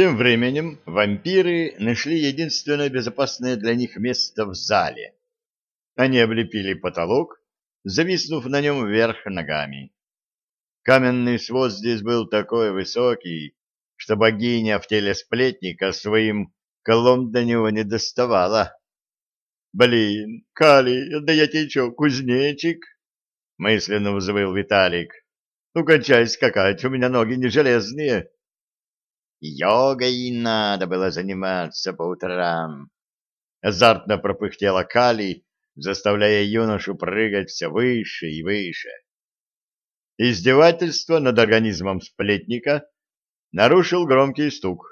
Тем временем вампиры нашли единственное безопасное для них место в зале. Они облепили потолок, зависнув на нем вверх ногами. Каменный свод здесь был такой высокий, что богиня в теле сплетника своим колом до него не доставала. «Блин, Кали, да я тебе что, кузнечик?» — мысленно взвыл Виталик. «Ну, кончай скакать, у меня ноги не железные». Йогой надо было заниматься по утрам. Азартно пропыхтела Кали, заставляя юношу прыгать все выше и выше. Издевательство над организмом сплетника нарушил громкий стук.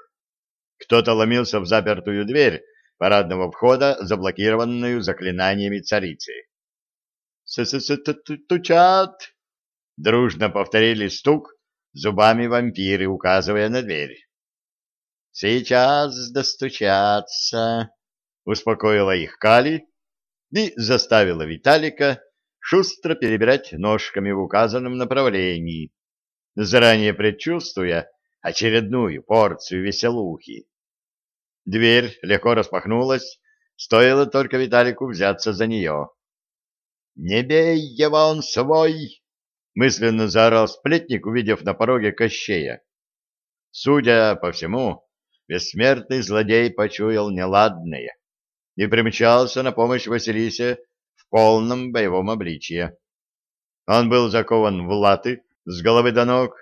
Кто-то ломился в запертую дверь парадного входа, заблокированную заклинаниями царицы. «С-с-с-тучат!» Дружно повторили стук зубами вампиры, указывая на дверь. Сейчас достучаться, успокоила их Кали и заставила Виталика шустро перебирать ножками в указанном направлении, заранее предчувствуя очередную порцию веселухи. Дверь легко распахнулась, стоило только Виталику взяться за нее. «Не бей его, он свой!» — мысленно заорал сплетник, увидев на пороге Кощея. Судя по всему, бессмертный злодей почуял неладное и примчался на помощь Василисе в полном боевом обличье. Он был закован в латы с головы до ног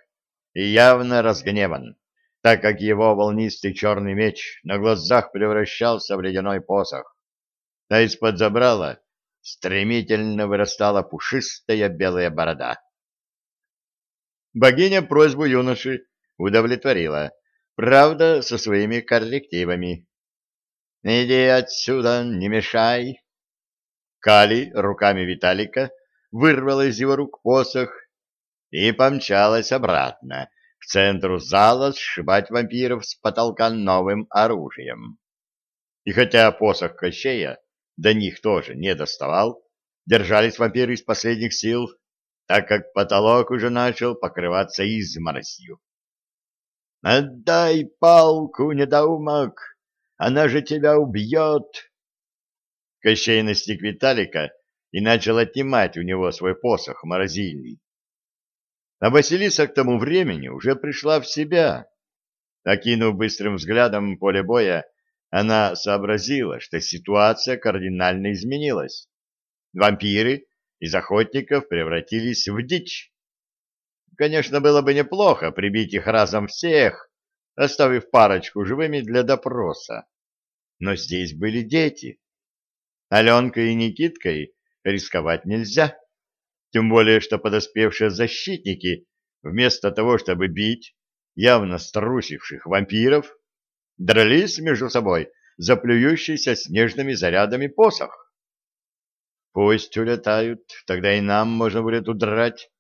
и явно разгневан, так как его волнистый черный меч на глазах превращался в ледяной посох, а из-под забрала стремительно вырастала пушистая белая борода. Богиня просьбу юноши удовлетворила, правда, со своими коррективами. «Иди отсюда, не мешай!» Кали руками Виталика вырвала из его рук посох и помчалась обратно, к центру зала сшибать вампиров с потолка новым оружием. И хотя посох Кощея до них тоже не доставал, держались вампиры из последних сил, так как потолок уже начал покрываться изморосью. «Отдай палку, недоумок! Она же тебя убьет!» Кощей настиг Виталика и начал отнимать у него свой посох морозильный. А Василиса к тому времени уже пришла в себя. Окинув быстрым взглядом поле боя, она сообразила, что ситуация кардинально изменилась. Вампиры из охотников превратились в дичь. Конечно, было бы неплохо прибить их разом всех, оставив парочку живыми для допроса. Но здесь были дети. Аленкой и Никиткой рисковать нельзя. Тем более, что подоспевшие защитники, вместо того, чтобы бить явно струсивших вампиров, дрались между собой за плюющийся снежными зарядами посох. Пусть улетают, тогда и нам можно будет удрать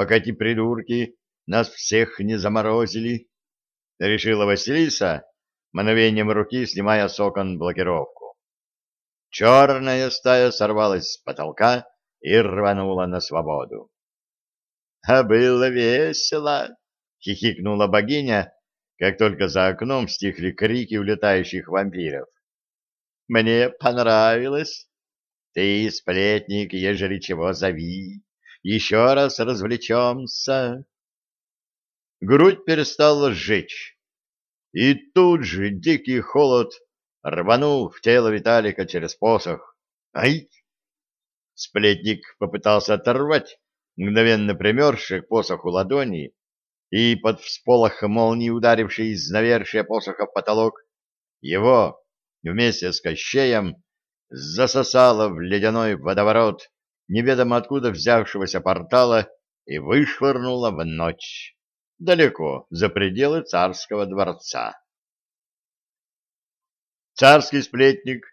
пока эти придурки нас всех не заморозили, — решила Василиса, мановением руки снимая с окон блокировку. Черная стая сорвалась с потолка и рванула на свободу. — А было весело! — хихикнула богиня, как только за окном стихли крики улетающих вампиров. — Мне понравилось. Ты, сплетник, ежели чего зови еще раз развлечемся. Грудь перестала сжечь, и тут же дикий холод рванул в тело Виталика через посох. Ай! Сплетник попытался оторвать мгновенно примерзшие к посоху ладони, и под всполох молнии, ударивший из навершия посоха в потолок, его вместе с Кощеем засосало в ледяной водоворот неведомо откуда взявшегося портала и вышвырнула в ночь, далеко за пределы царского дворца. Царский сплетник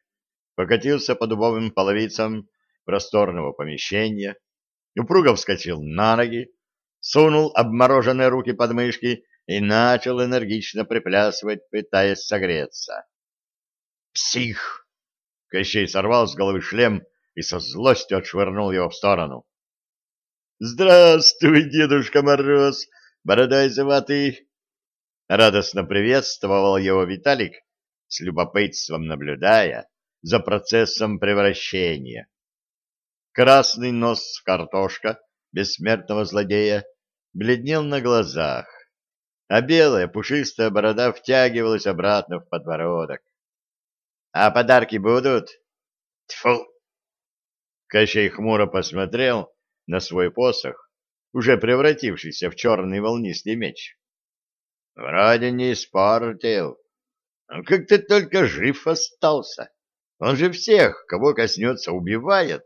покатился по дубовым половицам просторного помещения, упруго вскочил на ноги, сунул обмороженные руки под мышки и начал энергично приплясывать, пытаясь согреться. «Псих!» — Кощей сорвал с головы шлем и со злостью отшвырнул его в сторону. «Здравствуй, Дедушка Мороз, бородай заватый!» Радостно приветствовал его Виталик, с любопытством наблюдая за процессом превращения. Красный нос картошка бессмертного злодея бледнел на глазах, а белая пушистая борода втягивалась обратно в подбородок. — А подарки будут? — Тьфу! Кощей хмуро посмотрел на свой посох, уже превратившийся в черный волнистый меч. — Вроде не испортил. Как ты только жив остался. Он же всех, кого коснется, убивает.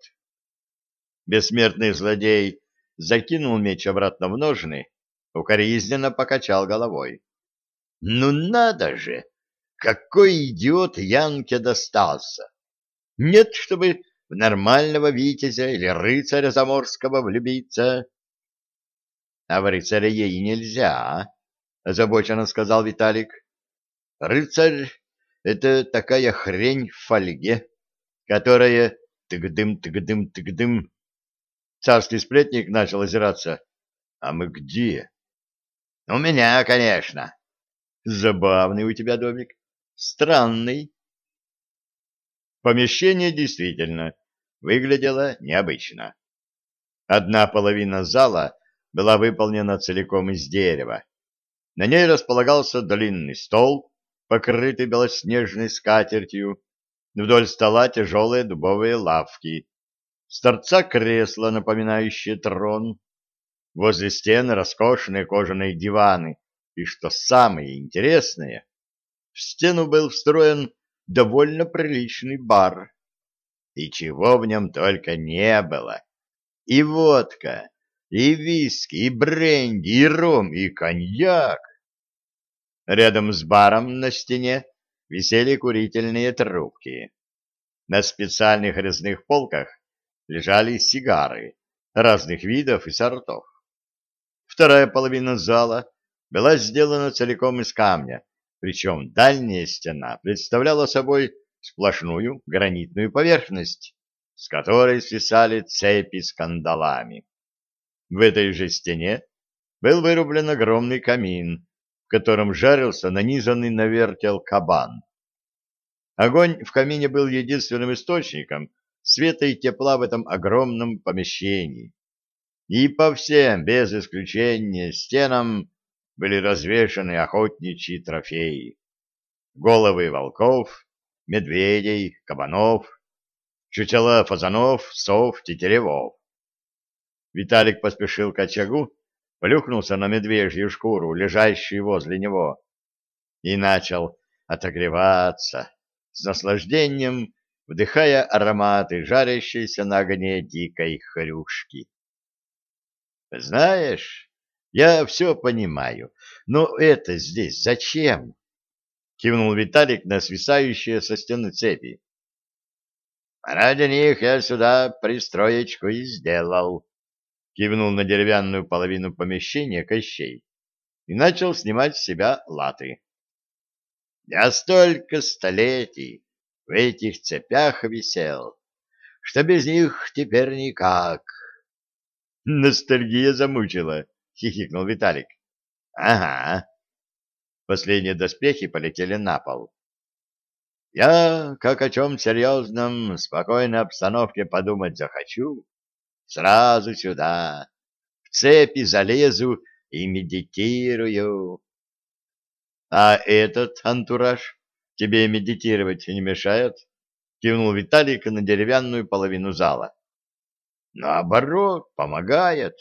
Бессмертный злодей закинул меч обратно в ножны, укоризненно покачал головой. Ну надо же! Какой идиот Янке достался! Нет, чтобы в нормального витязя или рыцаря заморского влюбиться. — А в рыцаря ей нельзя, — озабоченно сказал Виталик. — Рыцарь — это такая хрень в фольге, которая тыгдым-тыгдым-тыгдым. Царский сплетник начал озираться. — А мы где? — У меня, конечно. — Забавный у тебя домик. Странный. Помещение действительно выглядело необычно. Одна половина зала была выполнена целиком из дерева. На ней располагался длинный стол, покрытый белоснежной скатертью, вдоль стола тяжелые дубовые лавки, с торца кресла, напоминающее трон, возле стены роскошные кожаные диваны, и, что самое интересное, в стену был встроен довольно приличный бар. И чего в нем только не было. И водка, и виски, и бренди, и ром, и коньяк. Рядом с баром на стене висели курительные трубки. На специальных резных полках лежали сигары разных видов и сортов. Вторая половина зала была сделана целиком из камня, причем дальняя стена представляла собой сплошную гранитную поверхность, с которой свисали цепи с кандалами. В этой же стене был вырублен огромный камин, в котором жарился нанизанный на вертел кабан. Огонь в камине был единственным источником света и тепла в этом огромном помещении. И по всем, без исключения, стенам были развешаны охотничьи трофеи. Головы волков, медведей, кабанов, чучела фазанов, сов, тетеревов. Виталик поспешил к очагу, плюхнулся на медвежью шкуру, лежащую возле него, и начал отогреваться, с наслаждением вдыхая ароматы жарящейся на огне дикой хрюшки. «Знаешь, я все понимаю, но это здесь зачем? Кивнул Виталик на свисающие со стены цепи. Ради них я сюда пристроечку и сделал. Кивнул на деревянную половину помещения Кощей и начал снимать с себя латы. Я столько столетий в этих цепях висел, что без них теперь никак. Ностальгия замучила, хихикнул Виталик. Ага. Последние доспехи полетели на пол. Я, как о чем серьезном, спокойной обстановке подумать захочу, сразу сюда, в цепи залезу и медитирую. А этот антураж тебе медитировать не мешает? Кивнул Виталик на деревянную половину зала. Наоборот, помогает.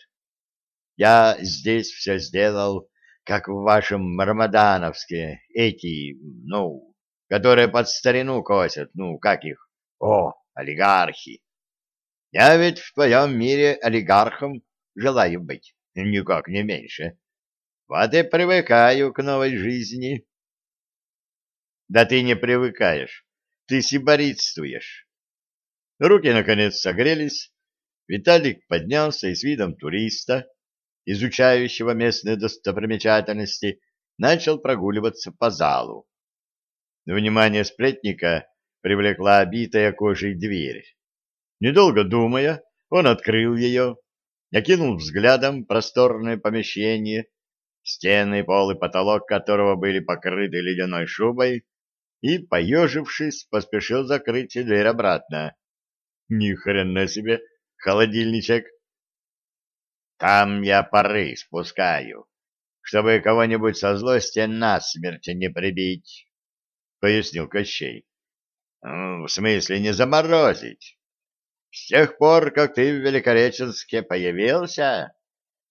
Я здесь все сделал, как в вашем Рамадановске, эти, ну, которые под старину косят, ну, как их? О, олигархи. Я ведь в твоем мире олигархом желаю быть, никак не меньше. Вот и привыкаю к новой жизни. Да ты не привыкаешь, ты сиборитствуешь. Руки, наконец, согрелись. Виталик поднялся и с видом туриста изучающего местные достопримечательности, начал прогуливаться по залу. Внимание сплетника привлекла обитая кожей дверь. Недолго думая, он открыл ее, окинул взглядом просторное помещение стены, пол и потолок которого были покрыты ледяной шубой, и, поежившись, поспешил закрыть дверь обратно. Ни хрена себе, холодильничек. Там я пары спускаю, чтобы кого-нибудь со злости насмерть не прибить, — пояснил Кощей. Ну, — В смысле не заморозить. С тех пор, как ты в Великореченске появился,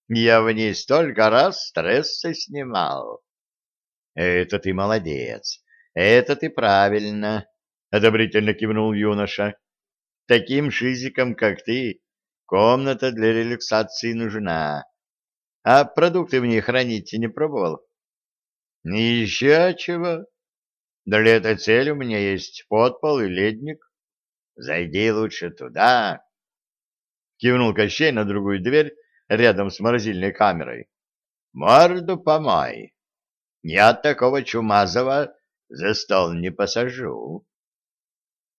я в ней столько раз стрессы снимал. — Это ты молодец, это ты правильно, — одобрительно кивнул юноша. — Таким шизиком, как ты, комната для релаксации нужна. А продукты в ней хранить не пробовал? — Еще чего. Для этой цели у меня есть подпол и ледник. Зайди лучше туда. Кивнул Кощей на другую дверь рядом с морозильной камерой. Морду помой. Я такого чумазого за стол не посажу.